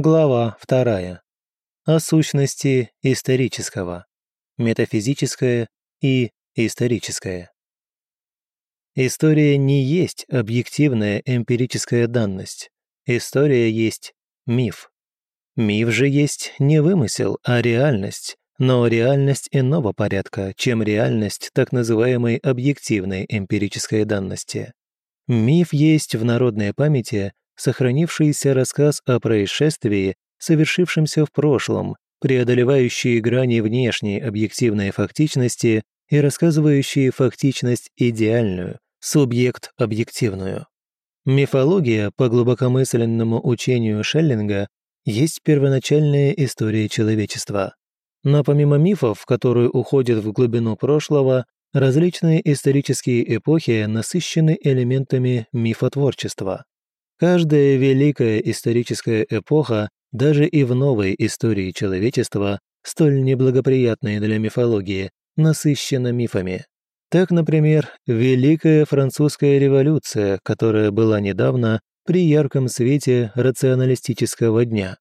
Глава вторая. О сущности исторического. Метафизическое и историческое. История не есть объективная эмпирическая данность. История есть миф. Миф же есть не вымысел, а реальность, но реальность иного порядка, чем реальность так называемой объективной эмпирической данности. Миф есть в народной памяти сохранившийся рассказ о происшествии, совершившемся в прошлом, преодолевающие грани внешней объективной фактичности и рассказывающие фактичность идеальную, субъект объективную. Мифология, по глубокомысленному учению Шеллинга, есть первоначальная история человечества. Но помимо мифов, которые уходят в глубину прошлого, различные исторические эпохи насыщены элементами мифотворчества. Каждая великая историческая эпоха, даже и в новой истории человечества, столь неблагоприятной для мифологии, насыщена мифами. Так, например, Великая Французская революция, которая была недавно при ярком свете рационалистического дня.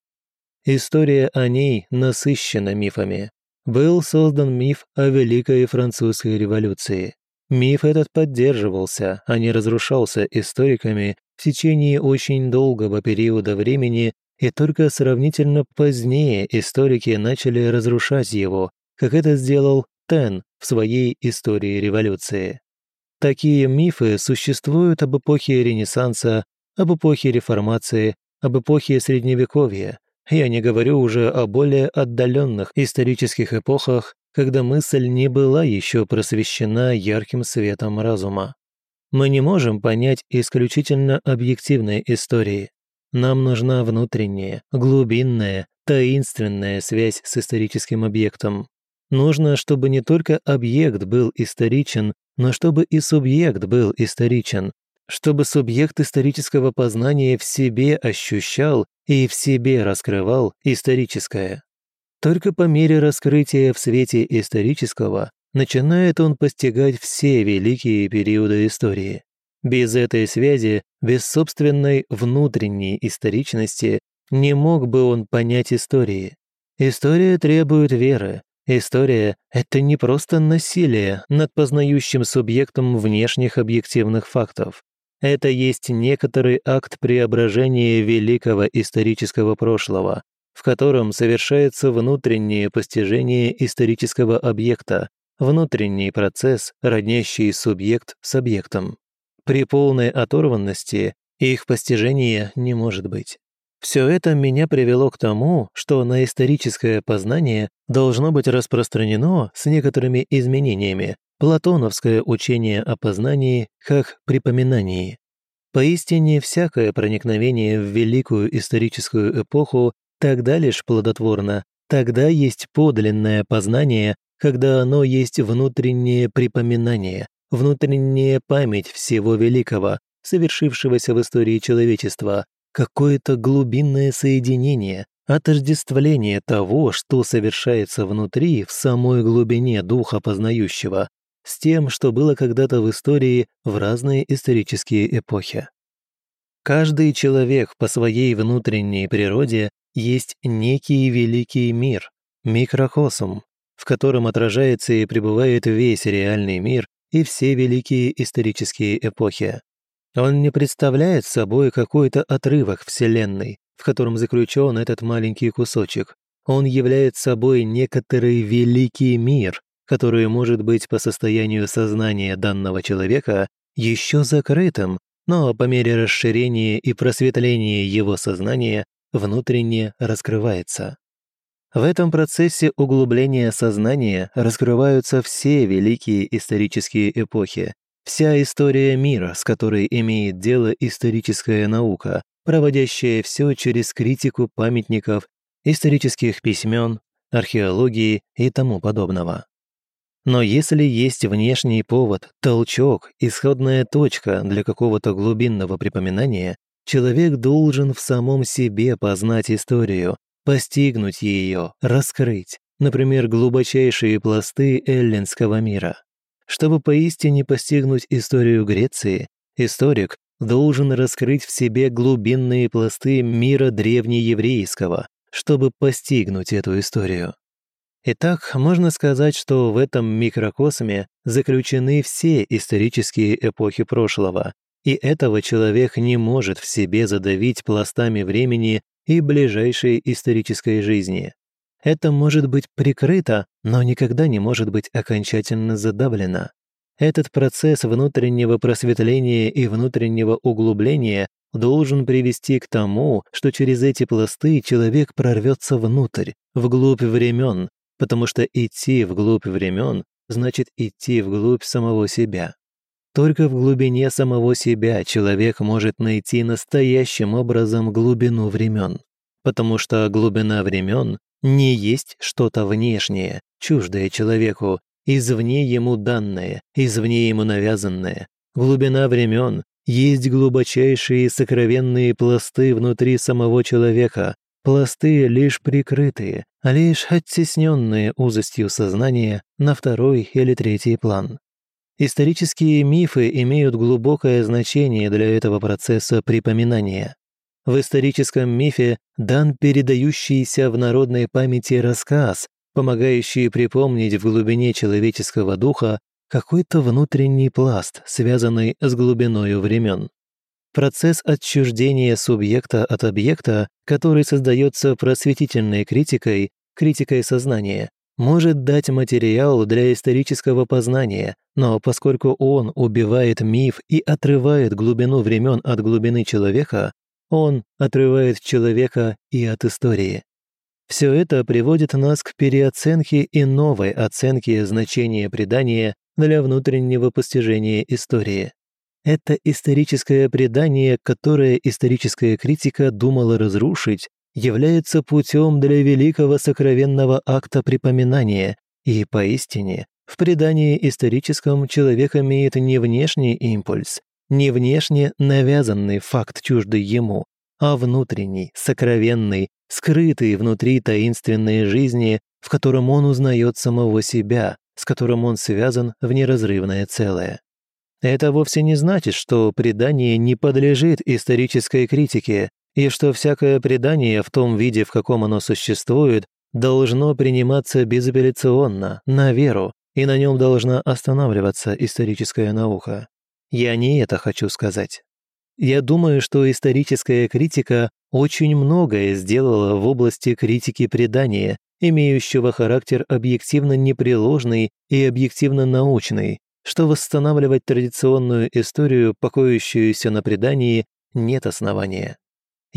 История о ней насыщена мифами. Был создан миф о Великой Французской революции. Миф этот поддерживался, а не разрушался историками в течение очень долгого периода времени, и только сравнительно позднее историки начали разрушать его, как это сделал Тен в своей истории революции. Такие мифы существуют об эпохе Ренессанса, об эпохе Реформации, об эпохе Средневековья. Я не говорю уже о более отдаленных исторических эпохах, когда мысль не была еще просвещена ярким светом разума. Мы не можем понять исключительно объективной истории. Нам нужна внутренняя, глубинная, таинственная связь с историческим объектом. Нужно, чтобы не только объект был историчен, но чтобы и субъект был историчен, чтобы субъект исторического познания в себе ощущал и в себе раскрывал историческое. Только по мере раскрытия в свете исторического начинает он постигать все великие периоды истории. Без этой связи, без собственной внутренней историчности, не мог бы он понять истории. История требует веры. История — это не просто насилие над познающим субъектом внешних объективных фактов. Это есть некоторый акт преображения великого исторического прошлого, в котором совершается внутреннее постижение исторического объекта, внутренний процесс, роднящий субъект с объектом. При полной оторванности их постижения не может быть. Все это меня привело к тому, что на историческое познание должно быть распространено с некоторыми изменениями платоновское учение о познании как припоминании. Поистине, всякое проникновение в великую историческую эпоху тогда лишь плодотворно, тогда есть подлинное познание когда оно есть внутреннее припоминание, внутренняя память всего великого, совершившегося в истории человечества, какое-то глубинное соединение, отождествление того, что совершается внутри, в самой глубине духа познающего, с тем, что было когда-то в истории в разные исторические эпохи. Каждый человек по своей внутренней природе есть некий великий мир, микрокосм, в котором отражается и пребывает весь реальный мир и все великие исторические эпохи. Он не представляет собой какой-то отрывок Вселенной, в котором заключен этот маленький кусочек. Он является собой некоторый великий мир, который может быть по состоянию сознания данного человека еще закрытым, но по мере расширения и просветления его сознания внутренне раскрывается. В этом процессе углубления сознания раскрываются все великие исторические эпохи, вся история мира, с которой имеет дело историческая наука, проводящая все через критику памятников, исторических письмен, археологии и тому подобного. Но если есть внешний повод, толчок, исходная точка для какого-то глубинного припоминания, человек должен в самом себе познать историю, постигнуть ее, раскрыть, например, глубочайшие пласты эллинского мира. Чтобы поистине постигнуть историю Греции, историк должен раскрыть в себе глубинные пласты мира древнееврейского, чтобы постигнуть эту историю. Итак, можно сказать, что в этом микрокосме заключены все исторические эпохи прошлого, и этого человек не может в себе задавить пластами времени и ближайшей исторической жизни. Это может быть прикрыто, но никогда не может быть окончательно задавлено. Этот процесс внутреннего просветления и внутреннего углубления должен привести к тому, что через эти пласты человек прорвется внутрь, вглубь времен, потому что идти вглубь времен значит идти вглубь самого себя. Только в глубине самого себя человек может найти настоящим образом глубину времен, потому что глубина времен не есть что-то внешнее, чуждое человеку, извне ему данное, извне ему навязанное. Глубина времен есть глубочайшие сокровенные пласты внутри самого человека, пласты лишь прикрытые, лишь оттесненные узостью сознания на второй или третий план. Исторические мифы имеют глубокое значение для этого процесса припоминания. В историческом мифе дан передающийся в народной памяти рассказ, помогающий припомнить в глубине человеческого духа какой-то внутренний пласт, связанный с глубиною времен. Процесс отчуждения субъекта от объекта, который создается просветительной критикой, критикой сознания, может дать материал для исторического познания, но поскольку он убивает миф и отрывает глубину времен от глубины человека, он отрывает человека и от истории. Все это приводит нас к переоценке и новой оценке значения предания для внутреннего постижения истории. Это историческое предание, которое историческая критика думала разрушить, является путем для великого сокровенного акта припоминания, и поистине в предании историческом человек имеет не внешний импульс, не внешне навязанный факт чуждый ему, а внутренний, сокровенный, скрытый внутри таинственной жизни, в котором он узнает самого себя, с которым он связан в неразрывное целое. Это вовсе не значит, что предание не подлежит исторической критике, и что всякое предание в том виде, в каком оно существует, должно приниматься безапелляционно, на веру, и на нем должна останавливаться историческая наука. Я не это хочу сказать. Я думаю, что историческая критика очень многое сделала в области критики предания, имеющего характер объективно непреложный и объективно научный, что восстанавливать традиционную историю, покоящуюся на предании, нет основания.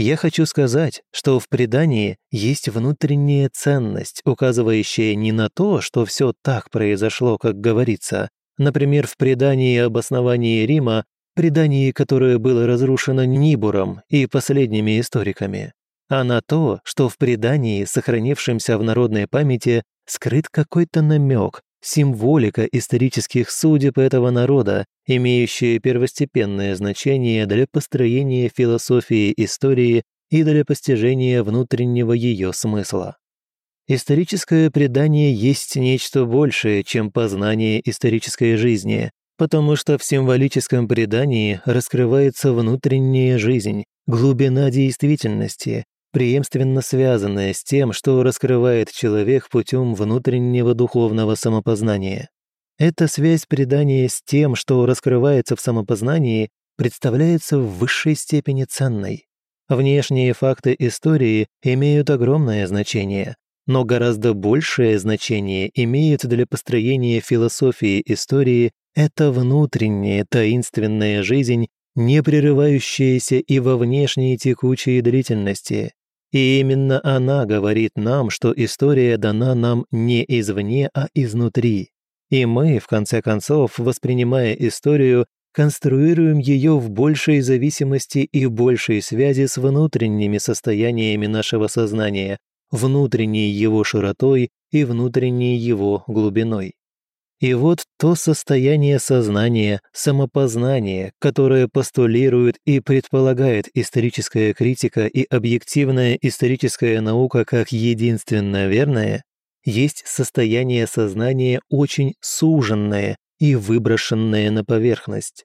Я хочу сказать, что в предании есть внутренняя ценность, указывающая не на то, что все так произошло, как говорится, Например, в предании об основании Рима, предании, которое было разрушено Нибуром и последними историками, а на то, что в предании, сохранившемся в народной памяти, скрыт какой-то намек, символика исторических судеб этого народа, имеющая первостепенное значение для построения философии истории и для постижения внутреннего ее смысла. Историческое предание есть нечто большее, чем познание исторической жизни, потому что в символическом предании раскрывается внутренняя жизнь, глубина действительности, преемственно связанная с тем, что раскрывает человек путем внутреннего духовного самопознания. Эта связь предания с тем, что раскрывается в самопознании, представляется в высшей степени ценной. Внешние факты истории имеют огромное значение, но гораздо большее значение имеет для построения философии истории эта внутренняя таинственная жизнь, не прерывающаяся и во внешней текучей длительности. И именно она говорит нам, что история дана нам не извне, а изнутри. И мы, в конце концов, воспринимая историю, конструируем ее в большей зависимости и большей связи с внутренними состояниями нашего сознания, внутренней его широтой и внутренней его глубиной. И вот то состояние сознания, самопознания, которое постулирует и предполагает историческая критика и объективная историческая наука как единственно верное, есть состояние сознания очень суженное и выброшенное на поверхность.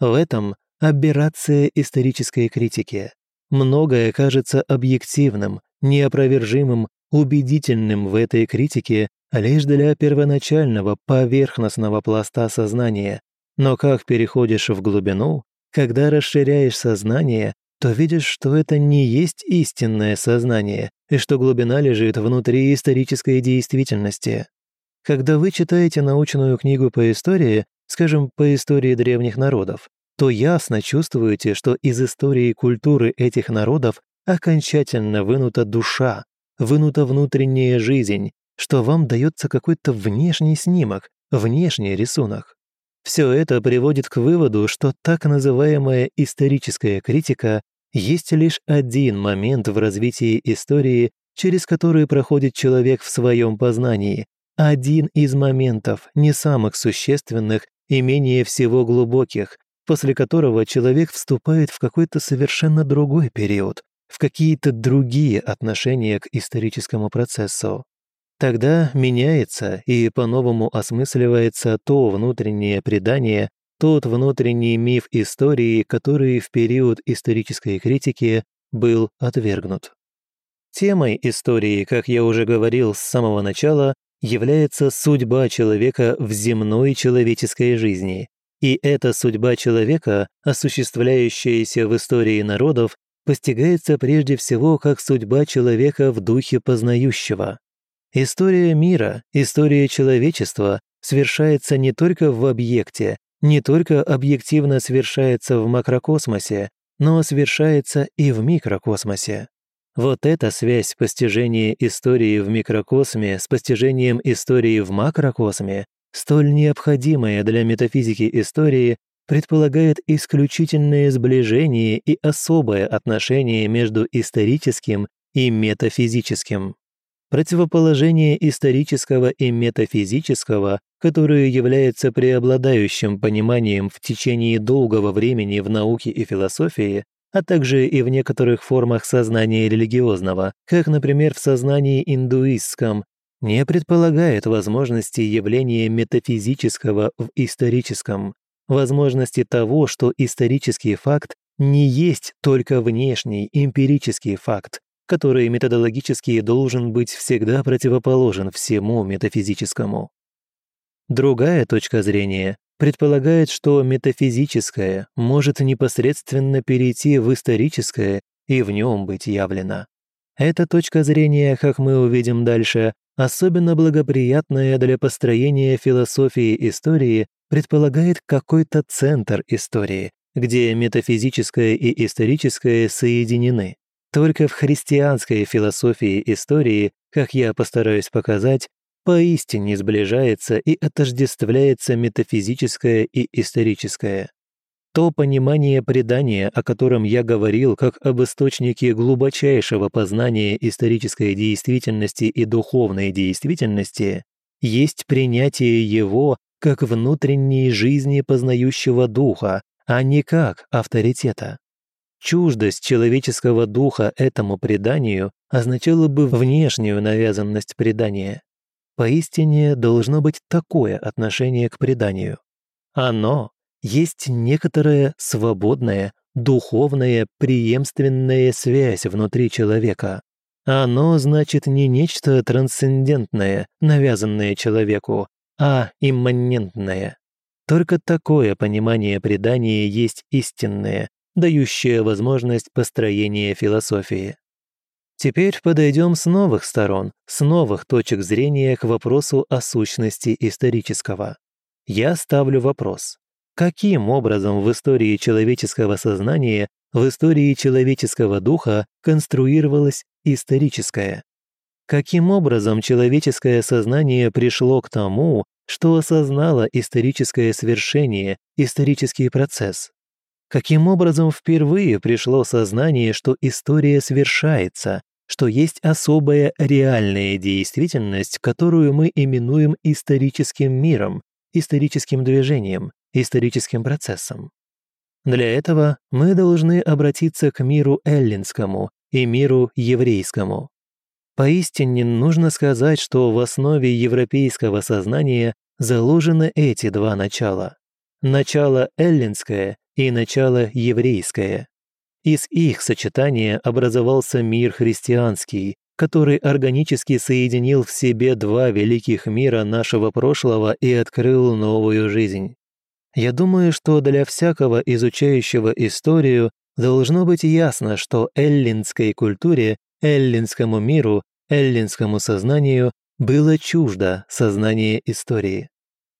В этом аберрация исторической критики. Многое кажется объективным, неопровержимым, убедительным в этой критике лишь для первоначального поверхностного пласта сознания. Но как переходишь в глубину, когда расширяешь сознание, то видишь, что это не есть истинное сознание, и что глубина лежит внутри исторической действительности. Когда вы читаете научную книгу по истории, скажем, по истории древних народов, то ясно чувствуете, что из истории культуры этих народов окончательно вынута душа, вынута внутренняя жизнь, что вам дается какой-то внешний снимок, внешний рисунок. Все это приводит к выводу, что так называемая историческая критика есть лишь один момент в развитии истории, через который проходит человек в своем познании, один из моментов, не самых существенных и менее всего глубоких, после которого человек вступает в какой-то совершенно другой период, в какие-то другие отношения к историческому процессу. Тогда меняется и по-новому осмысливается то внутреннее предание, тот внутренний миф истории, который в период исторической критики был отвергнут. Темой истории, как я уже говорил с самого начала, является судьба человека в земной человеческой жизни. И эта судьба человека, осуществляющаяся в истории народов, постигается прежде всего как судьба человека в духе познающего. История мира, история человечества совершается не только в объекте, не только объективно совершается в макрокосмосе, но совершается и в микрокосмосе. Вот эта связь постижения истории в микрокосме с постижением истории в макрокосме, столь необходимая для метафизики истории, предполагает исключительное сближение и особое отношение между историческим и метафизическим. Противоположение исторического и метафизического, которое является преобладающим пониманием в течение долгого времени в науке и философии, а также и в некоторых формах сознания религиозного, как, например, в сознании индуистском, не предполагает возможности явления метафизического в историческом, возможности того, что исторический факт не есть только внешний эмпирический факт, который методологически должен быть всегда противоположен всему метафизическому. Другая точка зрения предполагает, что метафизическое может непосредственно перейти в историческое и в нем быть явлено. Эта точка зрения, как мы увидим дальше, особенно благоприятная для построения философии истории, предполагает какой-то центр истории, где метафизическое и историческое соединены. Только в христианской философии истории, как я постараюсь показать, поистине сближается и отождествляется метафизическое и историческое. То понимание предания, о котором я говорил как об источнике глубочайшего познания исторической действительности и духовной действительности, есть принятие его как внутренней жизни познающего духа, а не как авторитета. Чуждость человеческого духа этому преданию означала бы внешнюю навязанность предания. Поистине должно быть такое отношение к преданию. Оно есть некоторая свободная, духовная, преемственная связь внутри человека. Оно значит не нечто трансцендентное, навязанное человеку, а имманентное. Только такое понимание предания есть истинное, дающее возможность построения философии. Теперь подойдем с новых сторон, с новых точек зрения к вопросу о сущности исторического. Я ставлю вопрос. Каким образом в истории человеческого сознания, в истории человеческого духа конструировалось историческое? Каким образом человеческое сознание пришло к тому, что осознало историческое свершение, исторический процесс? Каким образом впервые пришло сознание, что история свершается, что есть особая реальная действительность, которую мы именуем историческим миром, историческим движением, историческим процессом? Для этого мы должны обратиться к миру эллинскому и миру еврейскому. Поистине нужно сказать, что в основе европейского сознания заложены эти два начала. Начало эллинское и начало еврейское. Из их сочетания образовался мир христианский, который органически соединил в себе два великих мира нашего прошлого и открыл новую жизнь. Я думаю, что для всякого изучающего историю должно быть ясно, что эллинской культуре, эллинскому миру, эллинскому сознанию было чуждо сознание истории.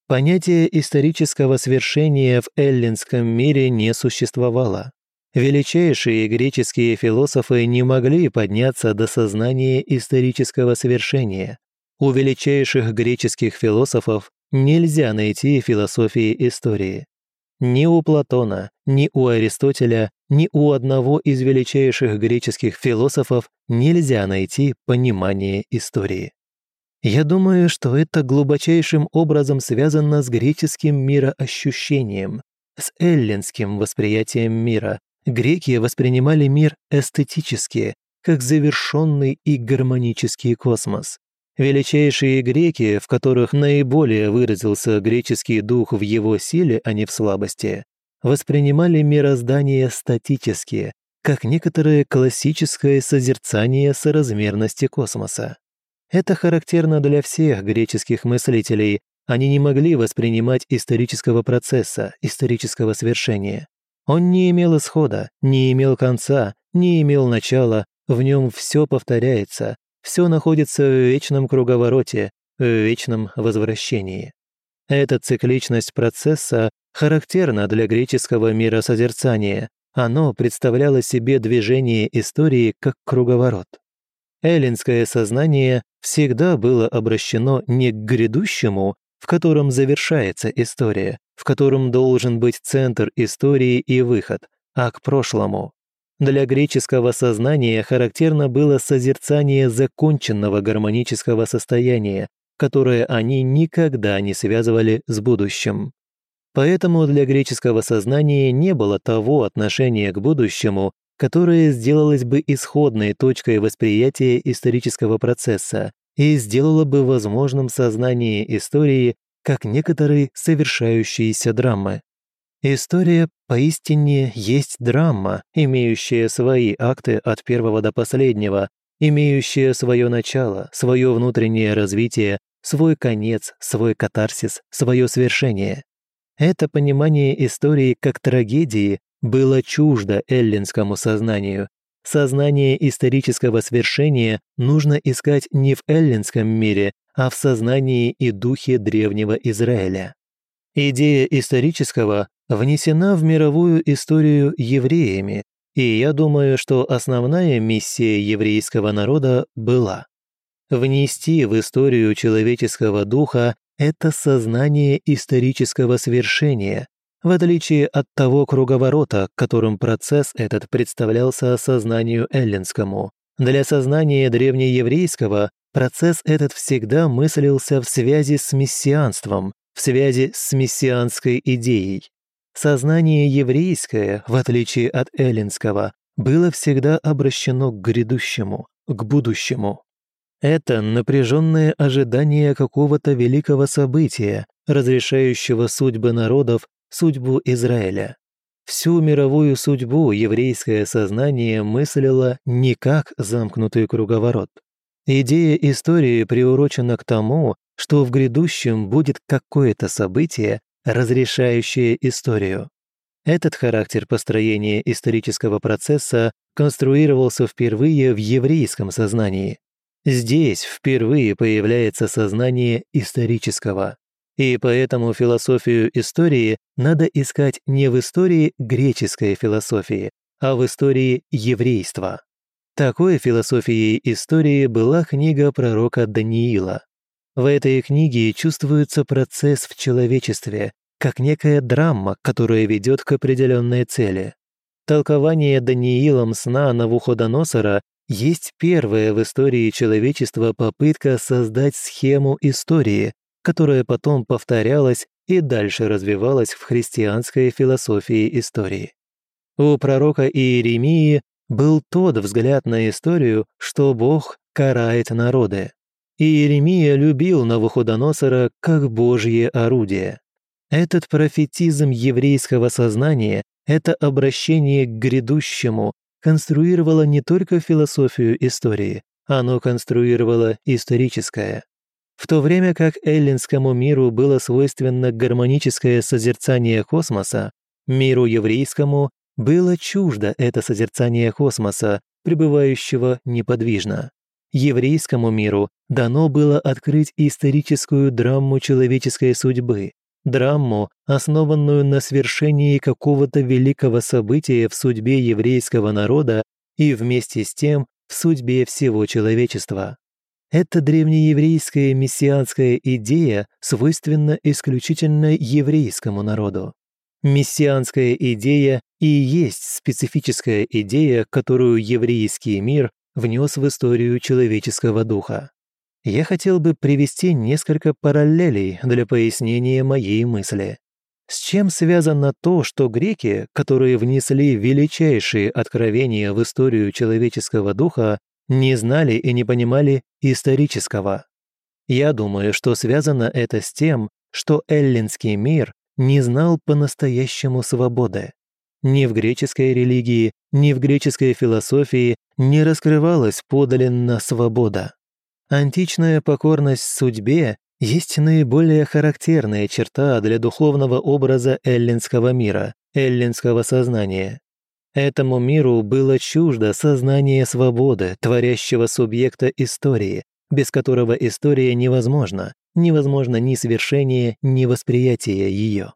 Понятие исторического свершения в эллинском мире не существовало. Величайшие греческие философы не могли подняться до сознания исторического свершения. У величайших греческих философов нельзя найти философии истории. Ни у Платона, ни у Аристотеля, ни у одного из величайших греческих философов нельзя найти понимание истории. Я думаю, что это глубочайшим образом связано с греческим мироощущением, с эллинским восприятием мира, греки воспринимали мир эстетически, как завершенный и гармонический космос. Величайшие греки, в которых наиболее выразился греческий дух в его силе, а не в слабости, воспринимали мироздание статически, как некоторое классическое созерцание соразмерности космоса. Это характерно для всех греческих мыслителей, они не могли воспринимать исторического процесса, исторического свершения. Он не имел исхода, не имел конца, не имел начала, в нем все повторяется, все находится в вечном круговороте, в вечном возвращении. Эта цикличность процесса характерна для греческого миросозерцания. Оно представляло себе движение истории как круговорот. Эллинское сознание всегда было обращено не к грядущему, в котором завершается история, в котором должен быть центр истории и выход, а к прошлому. Для греческого сознания характерно было созерцание законченного гармонического состояния, которое они никогда не связывали с будущим. Поэтому для греческого сознания не было того отношения к будущему, которое сделалось бы исходной точкой восприятия исторического процесса и сделало бы возможным сознание истории как некоторые совершающиеся драмы. История поистине есть драма, имеющая свои акты от первого до последнего, имеющая свое начало, свое внутреннее развитие, свой конец, свой катарсис, свое свершение. Это понимание истории как трагедии было чуждо эллинскому сознанию. Сознание исторического свершения нужно искать не в эллинском мире, а в сознании и духе древнего Израиля. Идея исторического внесена в мировую историю евреями, и я думаю, что основная миссия еврейского народа была внести в историю человеческого духа это сознание исторического свершения, в отличие от того круговорота, которым процесс этот представлялся сознанию эллинскому. Для сознания древнееврейского Процесс этот всегда мыслился в связи с мессианством, в связи с мессианской идеей. Сознание еврейское, в отличие от эллинского, было всегда обращено к грядущему, к будущему. Это напряженное ожидание какого-то великого события, разрешающего судьбы народов, судьбу Израиля. Всю мировую судьбу еврейское сознание мыслило не как замкнутый круговорот, Идея истории приурочена к тому, что в грядущем будет какое-то событие, разрешающее историю. Этот характер построения исторического процесса конструировался впервые в еврейском сознании. Здесь впервые появляется сознание исторического. И поэтому философию истории надо искать не в истории греческой философии, а в истории еврейства. Такой философией истории была книга пророка Даниила. В этой книге чувствуется процесс в человечестве, как некая драма, которая ведет к определенной цели. Толкование Даниилом сна Навуходоносора есть первая в истории человечества попытка создать схему истории, которая потом повторялась и дальше развивалась в христианской философии истории. У пророка Иеремии был тот взгляд на историю, что Бог карает народы. Иеремия любил Навуходоносора как божье орудие. Этот профетизм еврейского сознания, это обращение к грядущему, конструировало не только философию истории, оно конструировало историческое. В то время как эллинскому миру было свойственно гармоническое созерцание космоса, миру еврейскому было чуждо это созерцание космоса, пребывающего неподвижно. Еврейскому миру дано было открыть историческую драму человеческой судьбы, драму, основанную на свершении какого-то великого события в судьбе еврейского народа и вместе с тем в судьбе всего человечества. Эта древнееврейская мессианская идея свойственна исключительно еврейскому народу. Мессианская идея и есть специфическая идея, которую еврейский мир внес в историю человеческого духа. Я хотел бы привести несколько параллелей для пояснения моей мысли. С чем связано то, что греки, которые внесли величайшие откровения в историю человеческого духа, не знали и не понимали исторического? Я думаю, что связано это с тем, что эллинский мир не знал по-настоящему свободы. Ни в греческой религии, ни в греческой философии не раскрывалась подлинно свобода. Античная покорность судьбе есть наиболее характерная черта для духовного образа эллинского мира, эллинского сознания. Этому миру было чуждо сознание свободы, творящего субъекта истории, без которого история невозможна, невозможно ни свершение, ни восприятие ее.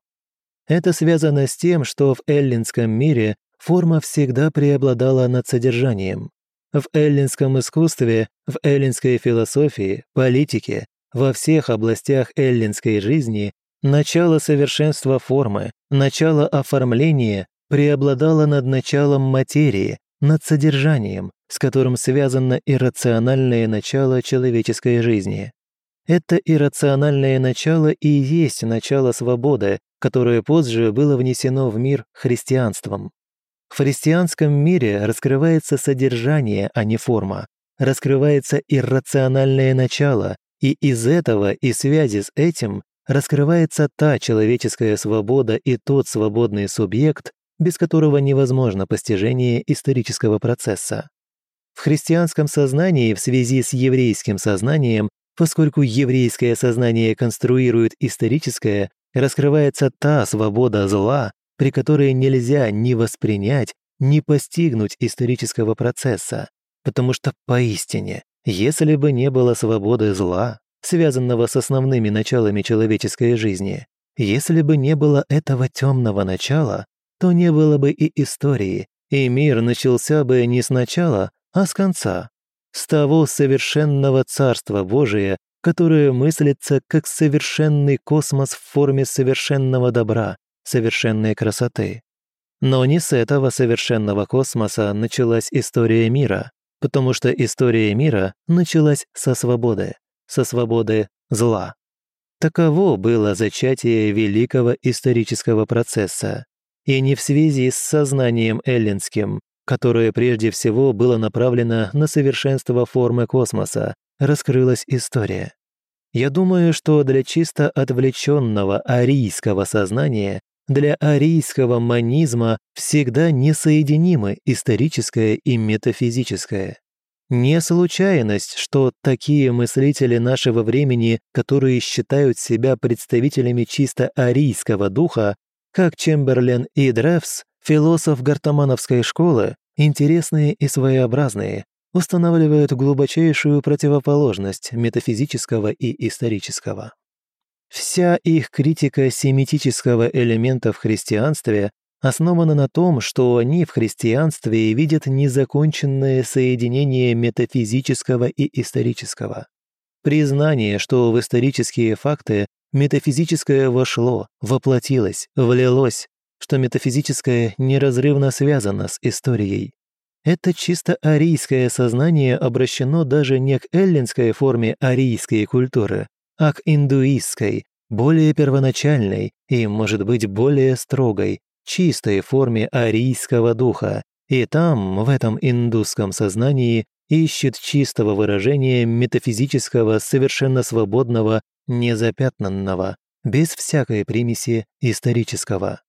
Это связано с тем, что в эллинском мире форма всегда преобладала над содержанием. В эллинском искусстве, в эллинской философии, политике, во всех областях эллинской жизни начало совершенства формы, начало оформления преобладало над началом материи, над содержанием, с которым связано иррациональное начало человеческой жизни. Это иррациональное начало и есть начало свободы, которое позже было внесено в мир христианством. В христианском мире раскрывается содержание, а не форма. Раскрывается иррациональное начало, и из этого и связи с этим раскрывается та человеческая свобода и тот свободный субъект, без которого невозможно постижение исторического процесса. В христианском сознании в связи с еврейским сознанием Поскольку еврейское сознание конструирует историческое, раскрывается та свобода зла, при которой нельзя ни воспринять, ни постигнуть исторического процесса. Потому что поистине, если бы не было свободы зла, связанного с основными началами человеческой жизни, если бы не было этого темного начала, то не было бы и истории, и мир начался бы не сначала, а с конца с того совершенного Царства Божия, которое мыслится как совершенный космос в форме совершенного добра, совершенной красоты. Но не с этого совершенного космоса началась история мира, потому что история мира началась со свободы, со свободы зла. Таково было зачатие великого исторического процесса, и не в связи с сознанием эллинским, которое прежде всего было направлено на совершенство формы космоса, раскрылась история. Я думаю, что для чисто отвлеченного арийского сознания, для арийского манизма всегда несоединимы историческое и метафизическое. Не случайность, что такие мыслители нашего времени, которые считают себя представителями чисто арийского духа, как Чемберлен и Древс, Философ гартамановской школы, интересные и своеобразные, устанавливают глубочайшую противоположность метафизического и исторического. Вся их критика семитического элемента в христианстве основана на том, что они в христианстве видят незаконченное соединение метафизического и исторического. Признание, что в исторические факты метафизическое вошло, воплотилось, влилось, что метафизическое неразрывно связано с историей. Это чисто арийское сознание обращено даже не к эллинской форме арийской культуры, а к индуистской, более первоначальной и, может быть, более строгой, чистой форме арийского духа, и там, в этом индусском сознании, ищет чистого выражения метафизического, совершенно свободного, незапятнанного, без всякой примеси исторического.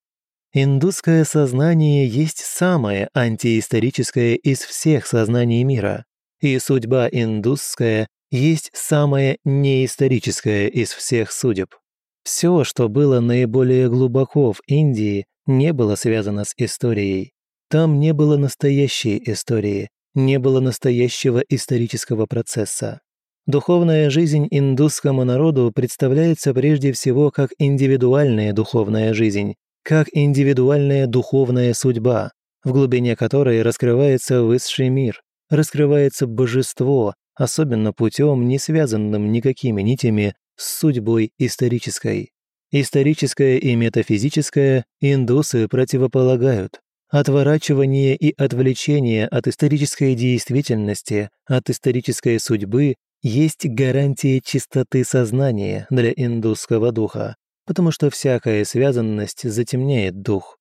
Индусское сознание есть самое антиисторическое из всех сознаний мира, и судьба индусская есть самое неисторическое из всех судеб. Все, что было наиболее глубоко в Индии, не было связано с историей. Там не было настоящей истории, не было настоящего исторического процесса. Духовная жизнь индусскому народу представляется прежде всего как индивидуальная духовная жизнь, как индивидуальная духовная судьба, в глубине которой раскрывается высший мир, раскрывается божество, особенно путем, не связанным никакими нитями с судьбой исторической. Историческое и метафизическое индусы противополагают. Отворачивание и отвлечение от исторической действительности, от исторической судьбы есть гарантия чистоты сознания для индусского духа, потому что всякая связанность затемняет дух.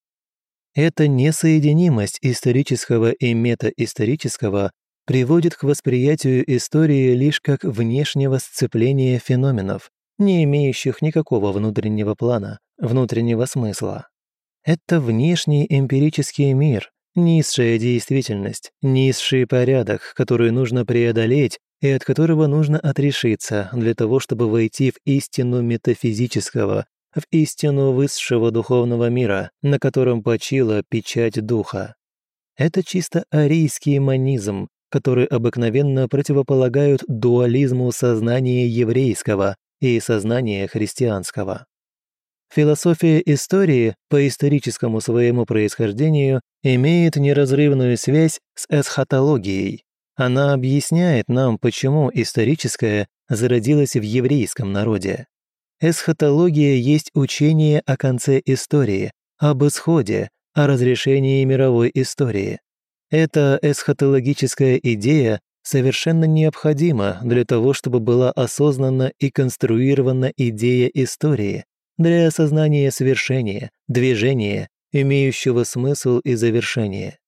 Эта несоединимость исторического и метаисторического приводит к восприятию истории лишь как внешнего сцепления феноменов, не имеющих никакого внутреннего плана, внутреннего смысла. Это внешний эмпирический мир, низшая действительность, низший порядок, который нужно преодолеть и от которого нужно отрешиться для того, чтобы войти в истину метафизического, в истину высшего духовного мира, на котором почила печать духа. Это чисто арийский манизм, который обыкновенно противополагают дуализму сознания еврейского и сознания христианского. Философия истории по историческому своему происхождению имеет неразрывную связь с эсхатологией. Она объясняет нам, почему историческое зародилось в еврейском народе. Эсхатология есть учение о конце истории, об исходе, о разрешении мировой истории. Эта эсхатологическая идея совершенно необходима для того, чтобы была осознанна и конструирована идея истории, для осознания свершения, движения, имеющего смысл и завершение.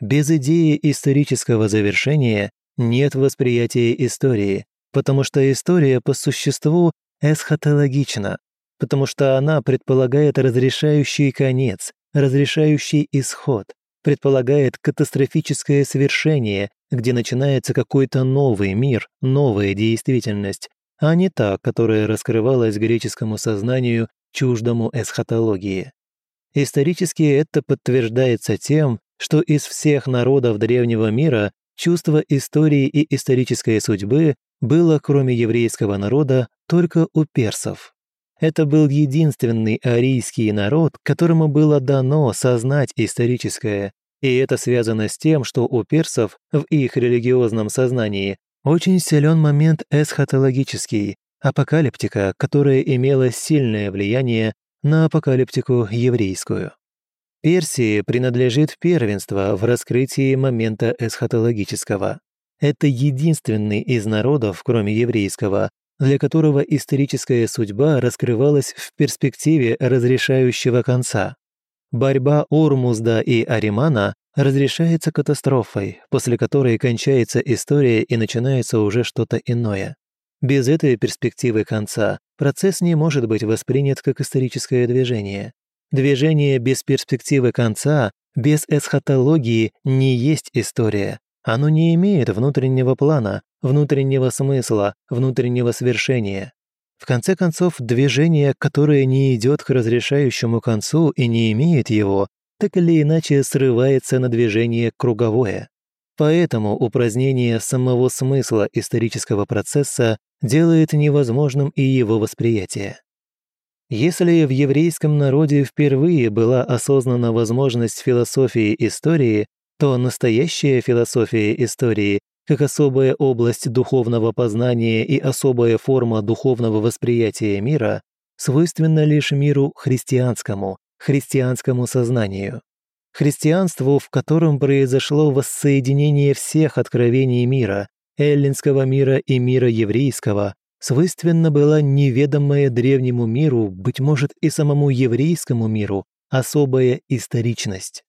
Без идеи исторического завершения нет восприятия истории, потому что история по существу эсхатологична, потому что она предполагает разрешающий конец, разрешающий исход, предполагает катастрофическое свершение, где начинается какой-то новый мир, новая действительность, а не та, которая раскрывалась греческому сознанию чуждому эсхатологии. Исторически это подтверждается тем, что из всех народов древнего мира чувство истории и исторической судьбы было, кроме еврейского народа, только у персов. Это был единственный арийский народ, которому было дано сознать историческое, и это связано с тем, что у персов в их религиозном сознании очень силен момент эсхатологический, апокалиптика, которая имела сильное влияние на апокалиптику еврейскую. Персии принадлежит первенство в раскрытии момента эсхатологического. Это единственный из народов, кроме еврейского, для которого историческая судьба раскрывалась в перспективе разрешающего конца. Борьба Ормузда и Аримана разрешается катастрофой, после которой кончается история и начинается уже что-то иное. Без этой перспективы конца процесс не может быть воспринят как историческое движение. Движение без перспективы конца, без эсхатологии не есть история. Оно не имеет внутреннего плана, внутреннего смысла, внутреннего свершения. В конце концов, движение, которое не идет к разрешающему концу и не имеет его, так или иначе срывается на движение круговое. Поэтому упразднение самого смысла исторического процесса делает невозможным и его восприятие. Если в еврейском народе впервые была осознана возможность философии истории, то настоящая философия истории, как особая область духовного познания и особая форма духовного восприятия мира, свойственна лишь миру христианскому, христианскому сознанию. Христианству, в котором произошло воссоединение всех откровений мира, эллинского мира и мира еврейского, свойственна была неведомая древнему миру, быть может и самому еврейскому миру, особая историчность.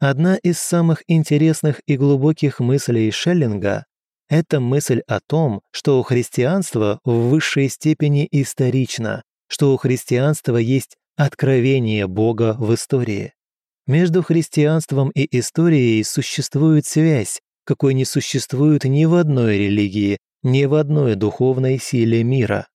Одна из самых интересных и глубоких мыслей Шеллинга – это мысль о том, что христианство в высшей степени исторично, что у христианства есть откровение Бога в истории. Между христианством и историей существует связь, какой не существует ни в одной религии, ни в одной духовной силе мира.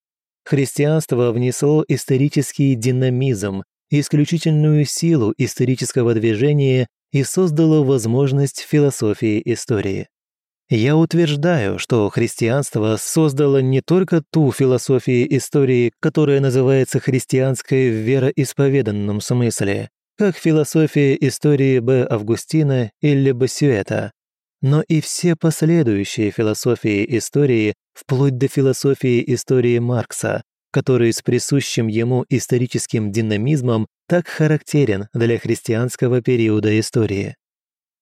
Христианство внесло исторический динамизм, исключительную силу исторического движения и создало возможность философии истории. Я утверждаю, что христианство создало не только ту философию истории, которая называется христианской в вероисповеданном смысле, как философия истории Б. Августина или Бассюэта, но и все последующие философии истории, вплоть до философии истории Маркса, который с присущим ему историческим динамизмом так характерен для христианского периода истории.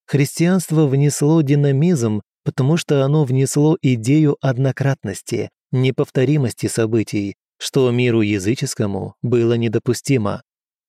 Христианство внесло динамизм потому что оно внесло идею однократности, неповторимости событий, что миру языческому было недопустимо.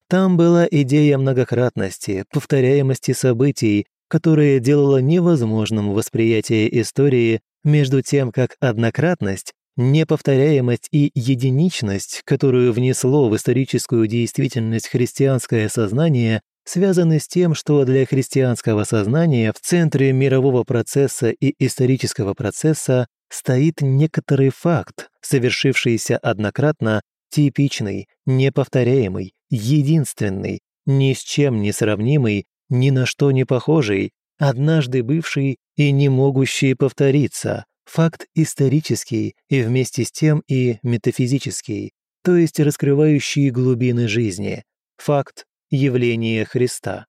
Там была идея многократности, повторяемости событий, которая делала невозможным восприятие истории между тем, как однократность, неповторяемость и единичность, которую внесло в историческую действительность христианское сознание, связаны с тем, что для христианского сознания в центре мирового процесса и исторического процесса стоит некоторый факт, совершившийся однократно, типичный, неповторяемый, единственный, ни с чем не сравнимый, ни на что не похожий, однажды бывший и не могущий повториться, факт исторический и вместе с тем и метафизический, то есть раскрывающий глубины жизни, факт явление Христа.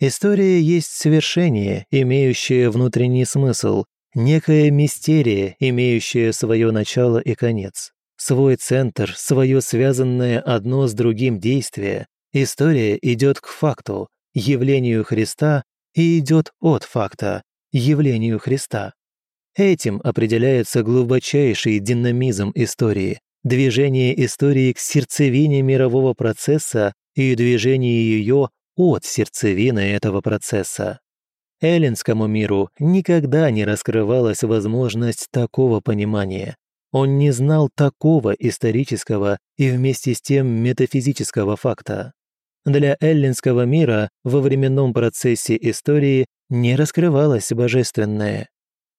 История есть совершение, имеющее внутренний смысл, некая мистерия, имеющая свое начало и конец, свой центр, свое связанное одно с другим действие. История идет к факту, явлению Христа, и идет от факта, явлению Христа. Этим определяется глубочайший динамизм истории, движение истории к сердцевине мирового процесса и движение ее от сердцевины этого процесса. Эллинскому миру никогда не раскрывалась возможность такого понимания. Он не знал такого исторического и вместе с тем метафизического факта. Для эллинского мира во временном процессе истории не раскрывалась божественное.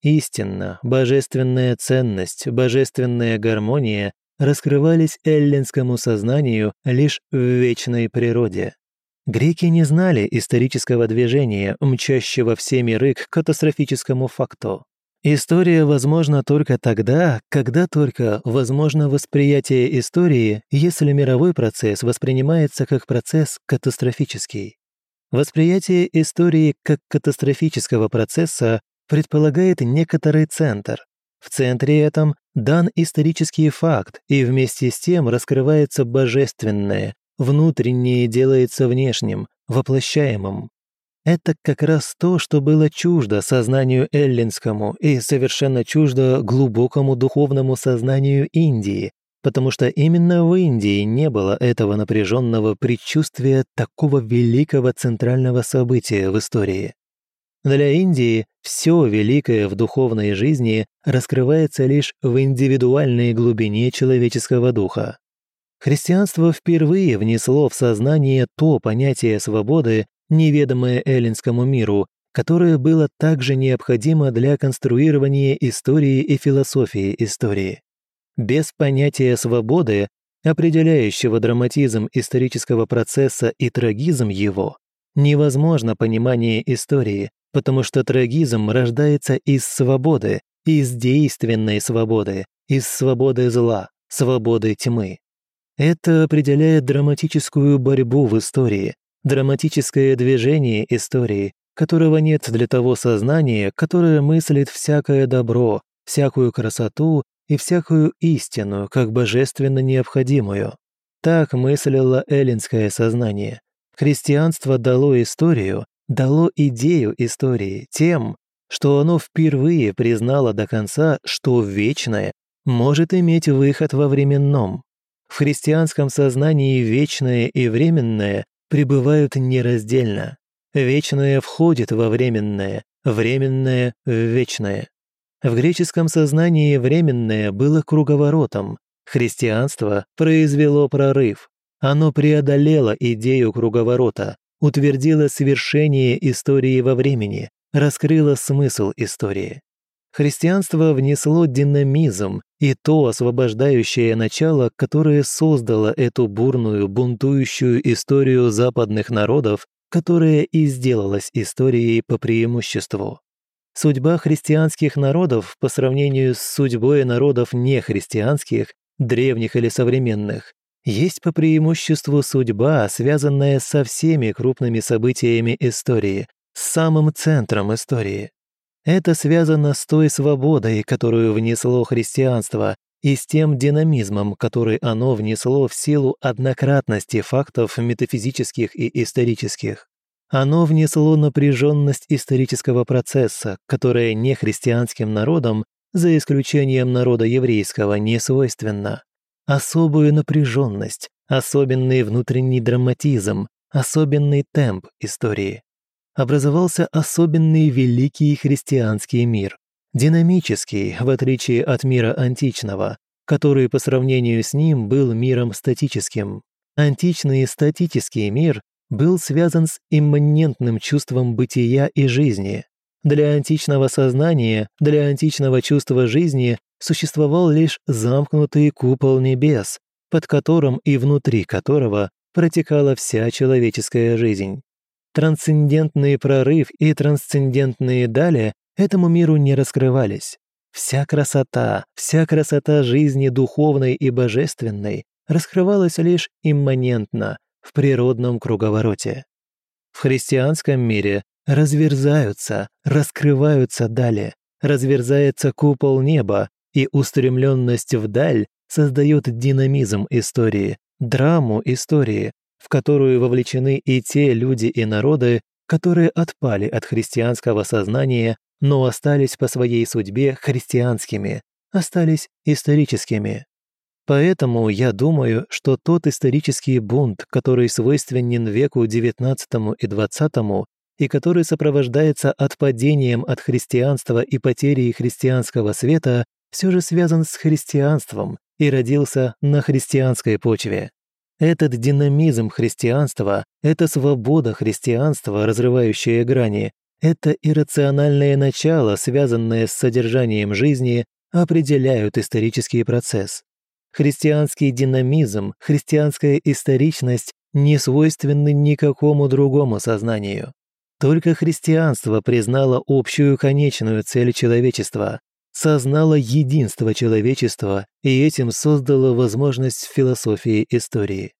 Истинно, божественная ценность, божественная гармония раскрывались эллинскому сознанию лишь в вечной природе. Греки не знали исторического движения, мчащего все миры к катастрофическому факту. История возможна только тогда, когда только возможно восприятие истории, если мировой процесс воспринимается как процесс катастрофический. Восприятие истории как катастрофического процесса предполагает некоторый центр, в центре этом дан исторический факт, и вместе с тем раскрывается божественное, внутреннее делается внешним, воплощаемым. Это как раз то, что было чуждо сознанию эллинскому и совершенно чуждо глубокому духовному сознанию Индии, потому что именно в Индии не было этого напряженного предчувствия такого великого центрального события в истории. Для Индии все великое в духовной жизни раскрывается лишь в индивидуальной глубине человеческого духа. Христианство впервые внесло в сознание то понятие свободы, неведомое эллинскому миру, которое было также необходимо для конструирования истории и философии истории. Без понятия свободы, определяющего драматизм исторического процесса и трагизм его, невозможно понимание истории, потому что трагизм рождается из свободы, из действенной свободы, из свободы зла, свободы тьмы. Это определяет драматическую борьбу в истории, драматическое движение истории, которого нет для того сознания, которое мыслит всякое добро, всякую красоту и всякую истину, как божественно необходимую. Так мыслило эллинское сознание. Христианство дало историю, дало идею истории тем, что оно впервые признало до конца, что вечное может иметь выход во временном. В христианском сознании вечное и временное пребывают нераздельно. Вечное входит во временное, временное – в вечное. В греческом сознании временное было круговоротом, Христианство произвело прорыв. Оно преодолело идею круговорота, утвердило свершение истории во времени, раскрыло смысл истории. Христианство внесло динамизм и то освобождающее начало, которое создало эту бурную, бунтующую историю западных народов, которая и сделалась историей по преимуществу. Судьба христианских народов по сравнению с судьбой народов нехристианских, древних или современных, есть по преимуществу судьба, связанная со всеми крупными событиями истории, с самым центром истории. Это связано с той свободой, которую внесло христианство, и с тем динамизмом, который оно внесло в силу однократности фактов метафизических и исторических. Оно внесло напряженность исторического процесса, которая нехристианским народам, за исключением народа еврейского, не свойственна. Особую напряженность, особенный внутренний драматизм, особенный темп истории образовался особенный великий христианский мир, динамический, в отличие от мира античного, который по сравнению с ним был миром статическим. Античный статический мир был связан с имманентным чувством бытия и жизни. Для античного сознания, для античного чувства жизни существовал лишь замкнутый купол небес, под которым и внутри которого протекала вся человеческая жизнь. Трансцендентный прорыв и трансцендентные дали этому миру не раскрывались. Вся красота, вся красота жизни духовной и божественной раскрывалась лишь имманентно, в природном круговороте. В христианском мире разверзаются, раскрываются дали, разверзается купол неба, и устремленность вдаль создает динамизм истории, драму истории, в которую вовлечены и те люди и народы, которые отпали от христианского сознания, но остались по своей судьбе христианскими, остались историческими. Поэтому я думаю, что тот исторический бунт, который свойственен веку XIX и XX, и который сопровождается отпадением от христианства и потерей христианского света, все же связан с христианством и родился на христианской почве. Этот динамизм христианства, эта свобода христианства, разрывающая грани, это иррациональное начало, связанное с содержанием жизни, определяют исторический процесс. Христианский динамизм, христианская историчность не свойственны никакому другому сознанию. Только христианство признало общую конечную цель человечества, сознало единство человечества и этим создало возможность философии истории.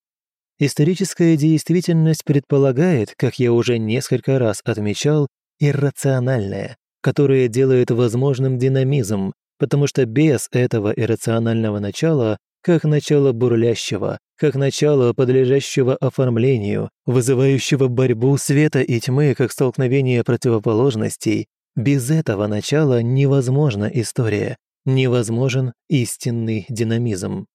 Историческая действительность предполагает, как я уже несколько раз отмечал, иррациональное, которое делает возможным динамизм, потому что без этого иррационального начала, как начало бурлящего, как начало, подлежащего оформлению, вызывающего борьбу света и тьмы как столкновение противоположностей, без этого начала невозможна история, невозможен истинный динамизм.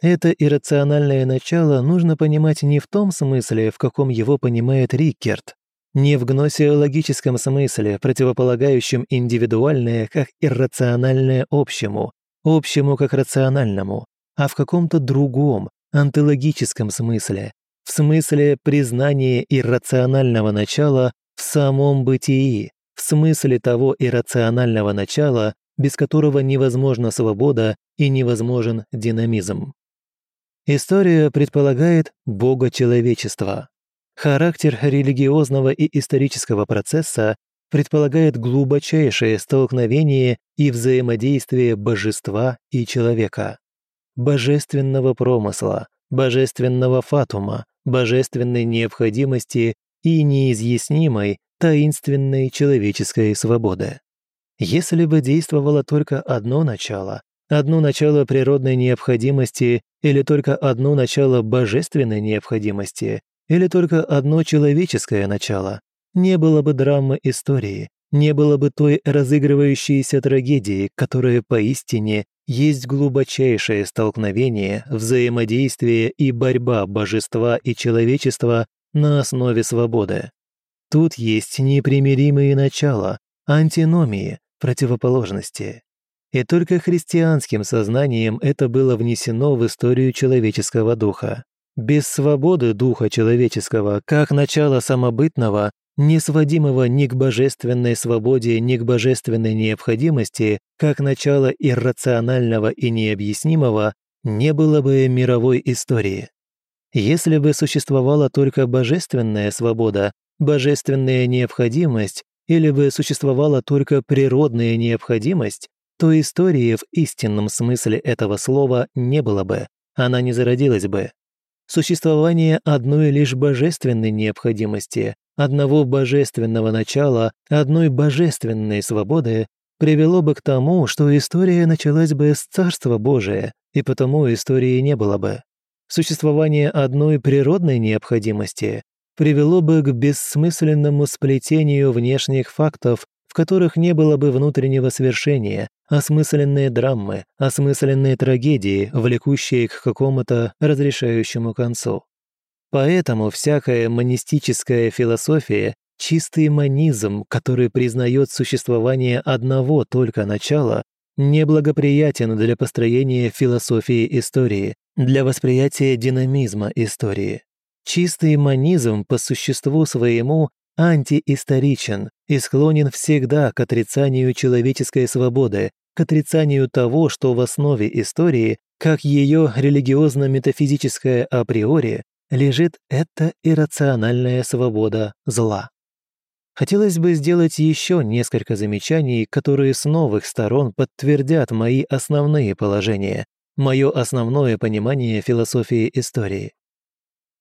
Это иррациональное начало нужно понимать не в том смысле, в каком его понимает Риккерт, не в гносеологическом смысле, противополагающем индивидуальное как иррациональное общему, общему как рациональному, а в каком-то другом, антологическом смысле, в смысле признания иррационального начала в самом бытии, в смысле того иррационального начала, без которого невозможна свобода и невозможен динамизм. История предполагает Бога человечества. Характер религиозного и исторического процесса предполагает глубочайшее столкновение и взаимодействие божества и человека, божественного промысла, божественного фатума, божественной необходимости и неизъяснимой таинственной человеческой свободы. Если бы действовало только одно начало, одно начало природной необходимости или только одно начало божественной необходимости, или только одно человеческое начало, не было бы драмы истории, не было бы той разыгрывающейся трагедии, которая поистине есть глубочайшее столкновение, взаимодействие и борьба божества и человечества на основе свободы. Тут есть непримиримые начала, антиномии, противоположности. и только христианским сознанием это было внесено в историю человеческого духа. Без свободы духа человеческого, как начала самобытного, не сводимого ни к божественной свободе, ни к божественной необходимости, как начало иррационального и необъяснимого, не было бы мировой истории. Если бы существовала только божественная свобода, божественная необходимость, или бы существовала только природная необходимость, то истории в истинном смысле этого слова не было бы, она не зародилась бы. Существование одной лишь божественной необходимости, одного божественного начала, одной божественной свободы привело бы к тому, что история началась бы с Царства Божия, и потому истории не было бы. Существование одной природной необходимости привело бы к бессмысленному сплетению внешних фактов, в которых не было бы внутреннего свершения, осмысленные драмы, осмысленные трагедии, влекущие к какому-то разрешающему концу. Поэтому всякая монистическая философия – чистый монизм, который признает существование одного только начала, неблагоприятен для построения философии истории, для восприятия динамизма истории. Чистый монизм по существу своему антиисторичен и склонен всегда к отрицанию человеческой свободы, к отрицанию того, что в основе истории, как ее религиозно-метафизическое априори, лежит эта иррациональная свобода зла. Хотелось бы сделать еще несколько замечаний, которые с новых сторон подтвердят мои основные положения, мое основное понимание философии истории.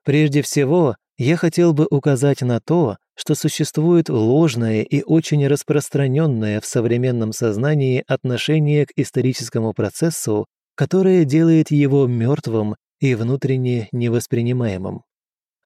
Прежде всего, я хотел бы указать на то, что существует ложное и очень распространенное в современном сознании отношение к историческому процессу, которое делает его мертвым и внутренне невоспринимаемым.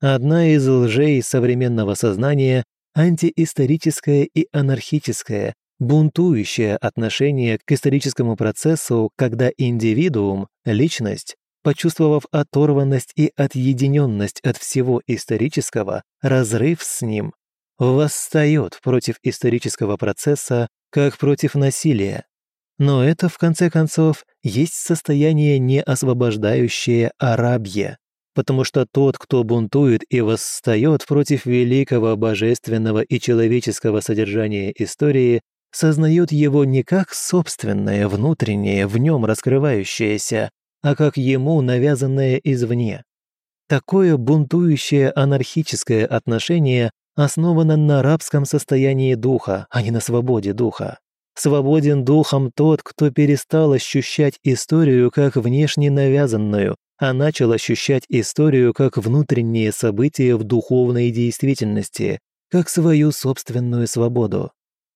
Одна из лжей современного сознания – антиисторическое и анархическое, бунтующее отношение к историческому процессу, когда индивидуум, личность, почувствовав оторванность и отъединенность от всего исторического, разрыв с ним, восстает против исторического процесса как против насилия. Но это, в конце концов, есть состояние не освобождающее, а рабье, потому что тот, кто бунтует и восстает против великого божественного и человеческого содержания истории, сознает его не как собственное внутреннее, в нем раскрывающееся, а как ему навязанное извне. Такое бунтующее анархическое отношение основано на рабском состоянии духа, а не на свободе духа. Свободен духом тот, кто перестал ощущать историю как внешне навязанную, а начал ощущать историю как внутреннее событие в духовной действительности, как свою собственную свободу.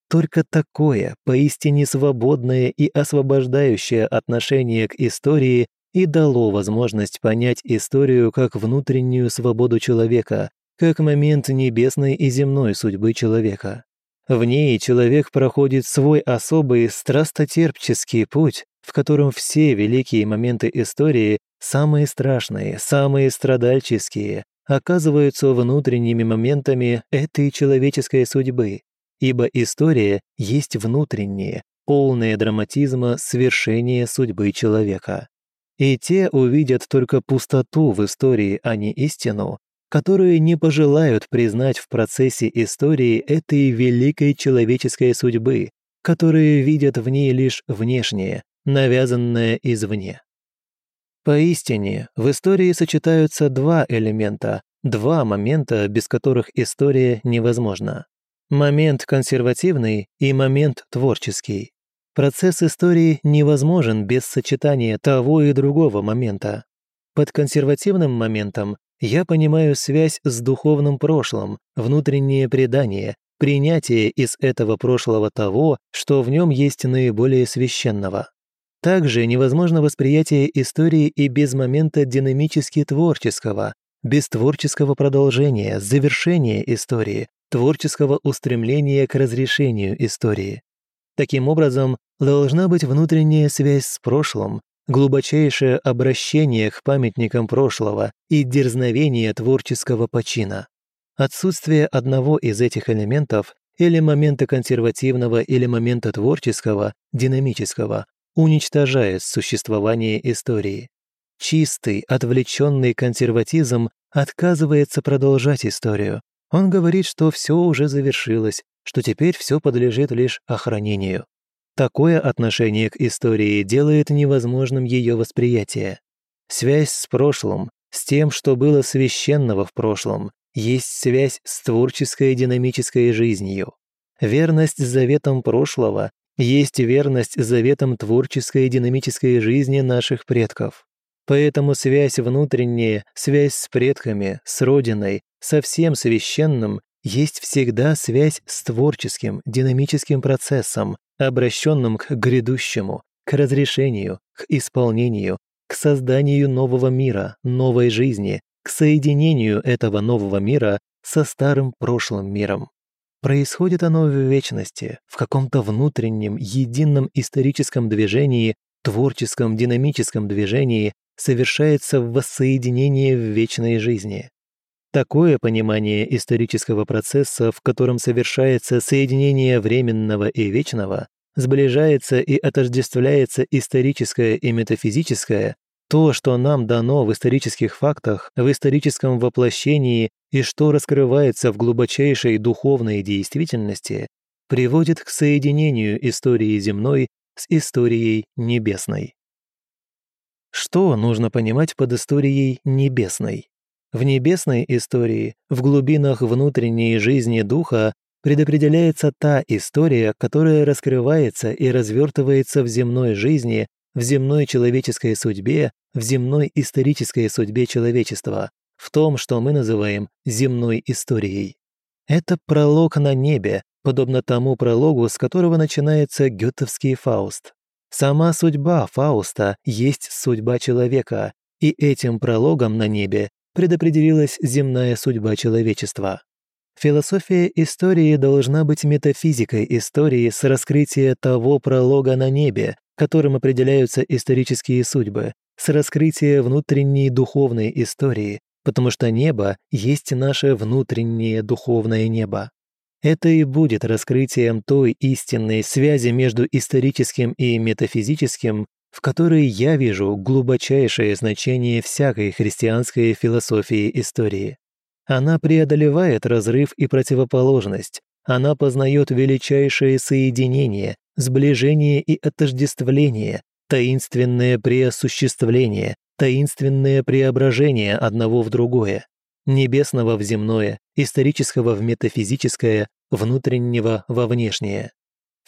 Только такое, поистине свободное и освобождающее отношение к истории и дало возможность понять историю как внутреннюю свободу человека, как момент небесной и земной судьбы человека. В ней человек проходит свой особый страстотерпческий путь, в котором все великие моменты истории, самые страшные, самые страдальческие, оказываются внутренними моментами этой человеческой судьбы, ибо история есть внутреннее, полное драматизма свершение судьбы человека. И те увидят только пустоту в истории, а не истину, которые не пожелают признать в процессе истории этой великой человеческой судьбы, которые видят в ней лишь внешнее, навязанное извне. Поистине, в истории сочетаются два элемента, два момента, без которых история невозможна. Момент консервативный и момент творческий. Процесс истории невозможен без сочетания того и другого момента. Под консервативным моментом я понимаю связь с духовным прошлым, внутреннее предание, принятие из этого прошлого того, что в нем есть наиболее священного. Также невозможно восприятие истории и без момента динамически творческого, без творческого продолжения, завершения истории, творческого устремления к разрешению истории. Таким образом, должна быть внутренняя связь с прошлым, глубочайшее обращение к памятникам прошлого и дерзновение творческого почина. Отсутствие одного из этих элементов или момента консервативного или момента творческого, динамического, уничтожает существование истории. Чистый, отвлеченный консерватизм отказывается продолжать историю. Он говорит, что все уже завершилось, что теперь все подлежит лишь охранению. Такое отношение к истории делает невозможным ее восприятие. Связь с прошлым, с тем, что было священного в прошлом, есть связь с творческой динамической жизнью. Верность заветам прошлого есть верность заветам творческой динамической жизни наших предков. Поэтому связь внутренняя, связь с предками, с Родиной, со всем священным есть всегда связь с творческим, динамическим процессом, обращенным к грядущему, к разрешению, к исполнению, к созданию нового мира, новой жизни, к соединению этого нового мира со старым прошлым миром. Происходит оно в вечности, в каком-то внутреннем, едином историческом движении, творческом, динамическом движении, совершается воссоединение в вечной жизни. Такое понимание исторического процесса, в котором совершается соединение временного и вечного, сближается и отождествляется историческое и метафизическое, то, что нам дано в исторических фактах, в историческом воплощении и что раскрывается в глубочайшей духовной действительности, приводит к соединению истории земной с историей небесной. Что нужно понимать под историей небесной? В небесной истории, в глубинах внутренней жизни духа, предопределяется та история, которая раскрывается и развертывается в земной жизни, в земной человеческой судьбе, в земной исторической судьбе человечества, в том, что мы называем земной историей. Это пролог на небе, подобно тому прологу, с которого начинается гетовский Фауст. Сама судьба Фауста есть судьба человека, и этим прологом на небе предопределилась земная судьба человечества. Философия истории должна быть метафизикой истории с раскрытия того пролога на небе, которым определяются исторические судьбы, с раскрытия внутренней духовной истории, потому что небо есть наше внутреннее духовное небо. Это и будет раскрытием той истинной связи между историческим и метафизическим, в которой я вижу глубочайшее значение всякой христианской философии истории. Она преодолевает разрыв и противоположность, она познает величайшее соединение, сближение и отождествление, таинственное преосуществление, таинственное преображение одного в другое небесного в земное, исторического в метафизическое, внутреннего во внешнее.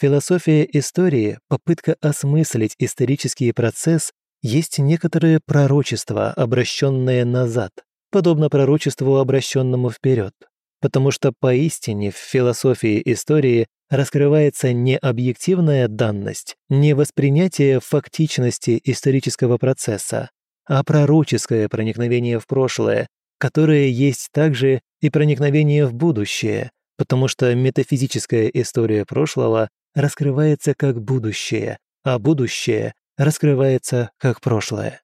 Философия истории, попытка осмыслить исторический процесс, есть некоторое пророчество, обращенное назад, подобно пророчеству, обращенному вперед. Потому что поистине в философии истории раскрывается не объективная данность, не воспринятие фактичности исторического процесса, а пророческое проникновение в прошлое, которое есть также и проникновение в будущее, потому что метафизическая история прошлого раскрывается как будущее, а будущее раскрывается как прошлое.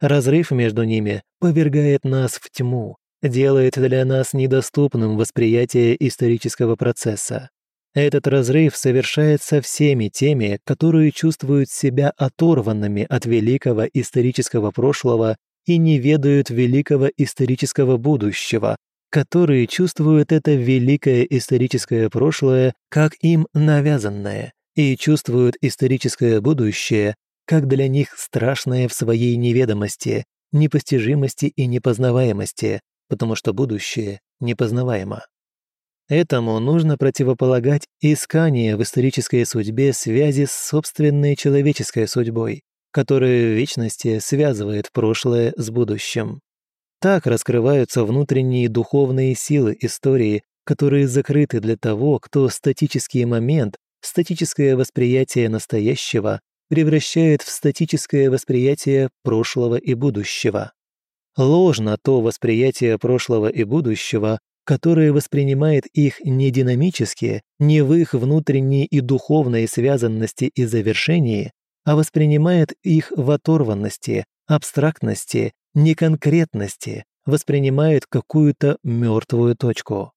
Разрыв между ними повергает нас в тьму, делает для нас недоступным восприятие исторического процесса. Этот разрыв совершается всеми теми, которые чувствуют себя оторванными от великого исторического прошлого и не ведают великого исторического будущего, которые чувствуют это великое историческое прошлое как им навязанное и чувствуют историческое будущее как для них страшное в своей неведомости, непостижимости и непознаваемости, потому что будущее непознаваемо. Этому нужно противополагать искание в исторической судьбе связи с собственной человеческой судьбой, которое в вечности связывает прошлое с будущим. Так раскрываются внутренние духовные силы истории, которые закрыты для того, кто статический момент, статическое восприятие настоящего превращает в статическое восприятие прошлого и будущего. Ложно то восприятие прошлого и будущего, которое воспринимает их не динамически, не в их внутренней и духовной связанности и завершении, а воспринимает их в оторванности, абстрактности, неконкретности, воспринимает какую-то мертвую точку.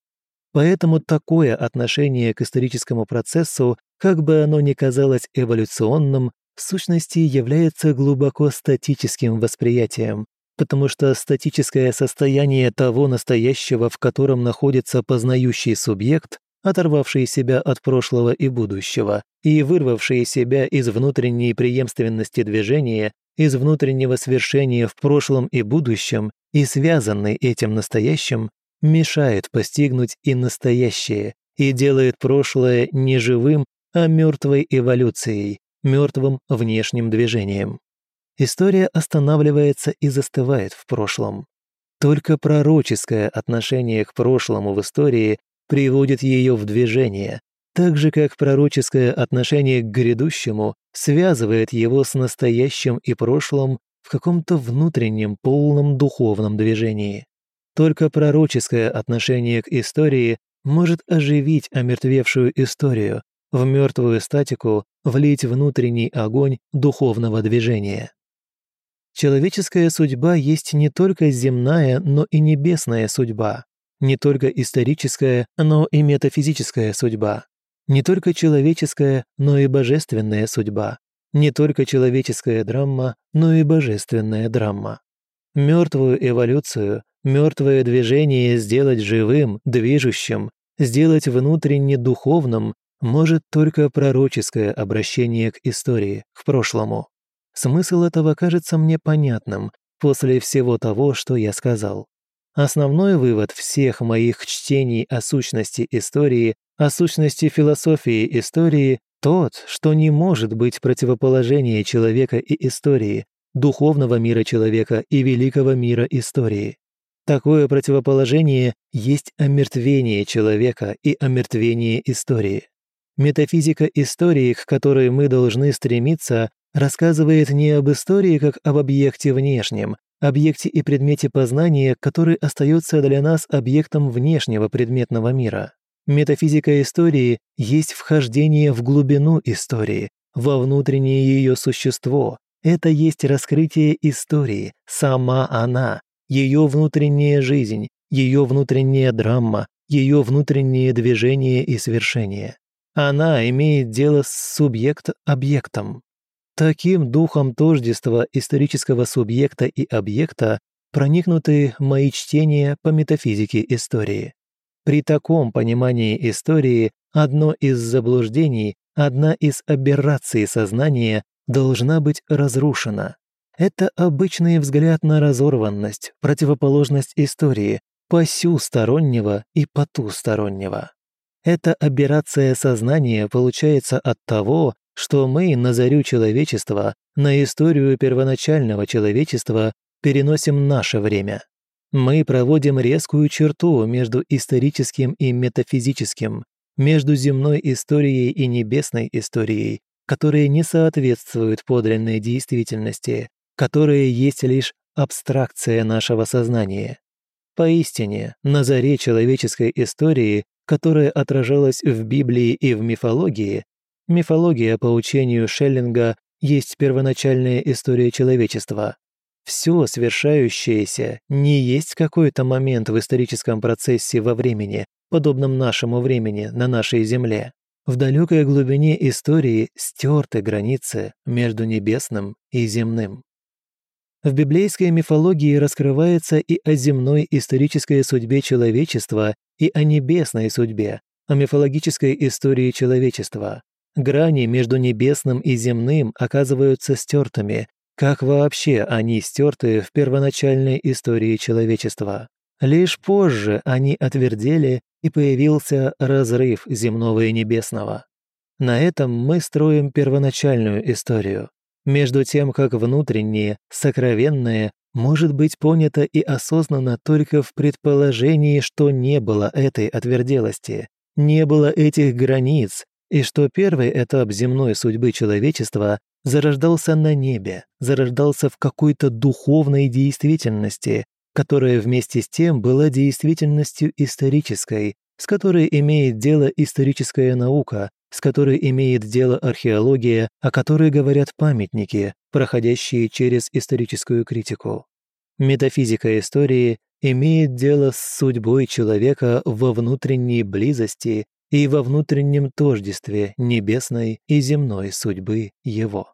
Поэтому такое отношение к историческому процессу, как бы оно ни казалось эволюционным, в сущности является глубоко статическим восприятием, потому что статическое состояние того настоящего, в котором находится познающий субъект, оторвавший себя от прошлого и будущего и вырвавший себя из внутренней преемственности движения, из внутреннего свершения в прошлом и будущем и связанный этим настоящим, мешает постигнуть и настоящее, и делает прошлое не живым, а мертвой эволюцией, мертвым внешним движением. История останавливается и застывает в прошлом. Только пророческое отношение к прошлому в истории приводит ее в движение, так же как пророческое отношение к грядущему связывает его с настоящим и прошлым в каком-то внутреннем полном духовном движении. Только пророческое отношение к истории может оживить омертвевшую историю, в мертвую статику влить внутренний огонь духовного движения. Человеческая судьба есть не только земная, но и небесная судьба, не только историческая, но и метафизическая судьба, не только человеческая, но и божественная судьба, не только человеческая драма, но и божественная драма. Мертвую эволюцию, мертвое движение сделать живым, движущим, сделать внутренне духовным может только пророческое обращение к истории, к прошлому. Смысл этого кажется мне понятным после всего того, что я сказал. Основной вывод всех моих чтений о сущности истории, о сущности философии истории тот, что не может быть противоположение человека и истории, духовного мира человека и великого мира истории. Такое противоположение есть омертвение человека и омертвение истории. Метафизика истории, к которой мы должны стремиться, рассказывает не об истории как об объекте внешнем, объекте и предмете познания, который остается для нас объектом внешнего предметного мира. Метафизика истории есть вхождение в глубину истории, во внутреннее ее существо. Это есть раскрытие истории, сама она, ее внутренняя жизнь, ее внутренняя драма, ее внутренние движения и свершения. Она имеет дело с субъект-объектом. Таким духом тождества исторического субъекта и объекта проникнуты мои чтения по метафизике истории. При таком понимании истории одно из заблуждений, одна из аберраций сознания должна быть разрушена. Это обычный взгляд на разорванность, противоположность истории, посюстороннего и потустороннего. Эта аберрация сознания получается от того, что мы на зарю человечества, на историю первоначального человечества переносим наше время. Мы проводим резкую черту между историческим и метафизическим, между земной историей и небесной историей, которые не соответствуют подлинной действительности, которые есть лишь абстракция нашего сознания. Поистине, на заре человеческой истории которое отражалось в Библии и в мифологии, мифология по учению Шеллинга есть первоначальная история человечества. Все свершающееся не есть какой-то момент в историческом процессе во времени, подобном нашему времени на нашей Земле. В далекой глубине истории стерты границы между небесным и земным. В библейской мифологии раскрывается и о земной исторической судьбе человечества, и о небесной судьбе, о мифологической истории человечества. Грани между небесным и земным оказываются стертыми, как вообще они стерты в первоначальной истории человечества. Лишь позже они отвердели, и появился разрыв земного и небесного. На этом мы строим первоначальную историю между тем как внутреннее, сокровенное может быть понято и осознано только в предположении, что не было этой отверделости, не было этих границ, и что первый этап земной судьбы человечества зарождался на небе, зарождался в какой-то духовной действительности, которая вместе с тем была действительностью исторической, с которой имеет дело историческая наука, с которой имеет дело археология, о которой говорят памятники, проходящие через историческую критику. Метафизика истории имеет дело с судьбой человека во внутренней близости и во внутреннем тождестве небесной и земной судьбы его.